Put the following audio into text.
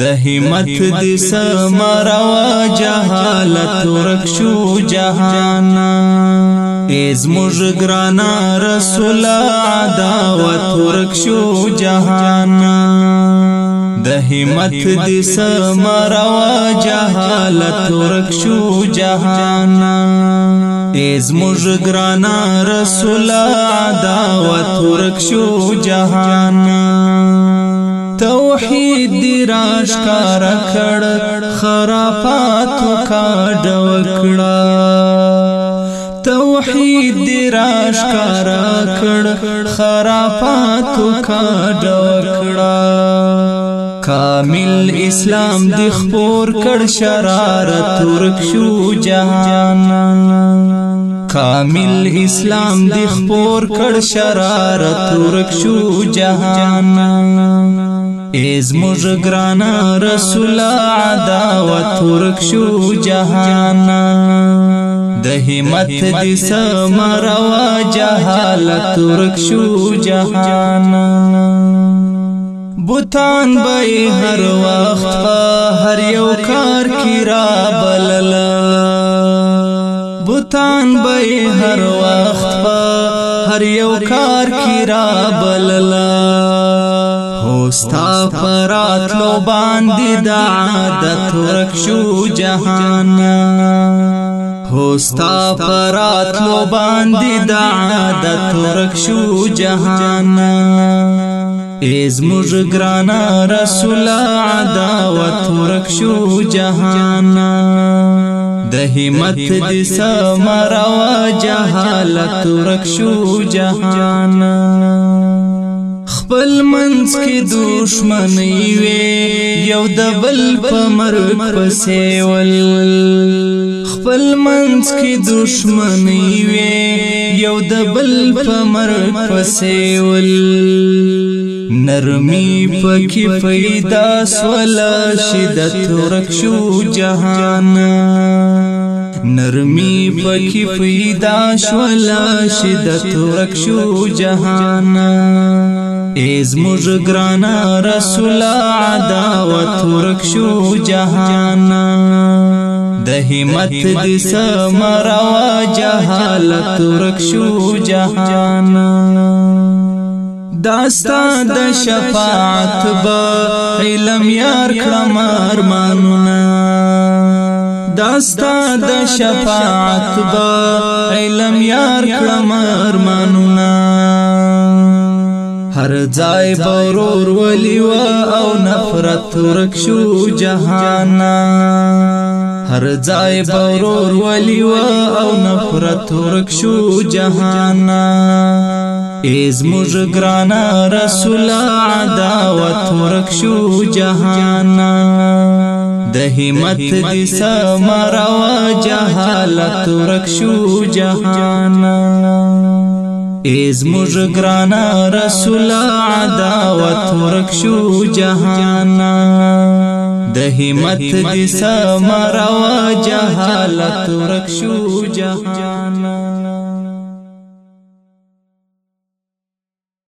د همت د سمرا و جهالت ورک شو جهان از مج ګرانا رسول عداوت ورک شو جهان د همت د سمرا و جهالت ورک شو جهان از مج ګرانا رسول عداوت ورک شو جهان توحید دی راشکار کړ خرافات کا ډوکړه توحید دی راشکار کړ خرافات کا ډوکړه کامل اسلام دی خپور کړ شرارت ترک شو جهان کامل اسلام د خپور کړ شرارت ورک شو جهان از موږ ګرانا رسول عداوت ورک شو جهان د همت دې سمروا جهالت ورک شو جهان بوتان به هر وخت هر یو کار کی را بلل بوتان به هر وخت هر یو کار کی را بلل ستا پراتلو باندې دا عادت ورک شو جهان هوستا پراتلو باندې دا عادت ورک شو جهان از مج ګرانا رسول عداوت ورک شو جهان د همت د سمرا جهالت ورک شو جهان خپل منځ کې دښمنۍ وي یو د بل په مرګ پسې ول خپل منځ کې دښمنۍ وي یو د بل په مرګ پسې ول نرمی پکې پیدا سول شدت رکشو جهان نرمی پکی پیدا شولا شدت ورک شو جهانا ایز مج گرانا رسولا عداوت ورک شو جهانا د همت د سمرا جهالت ورک شو جهانا داستا د شفاعت به علم یار کړم ارمانونه داستا د شفاعت با علم یار کړم ارمانونه هر ځای بورور ولی و او نفرت ورک شو جهانا هر ځای بورور ولی و او نفرت ورک شو جهانا ایز مج گرانا رسول عداوت ورک شو جهانا د همت دي سمرا و جهالت ورک شو جهان از مج گرانا رسول عداوت ورک شو جهان د همت دي سمرا و جهالت ورک شو جهان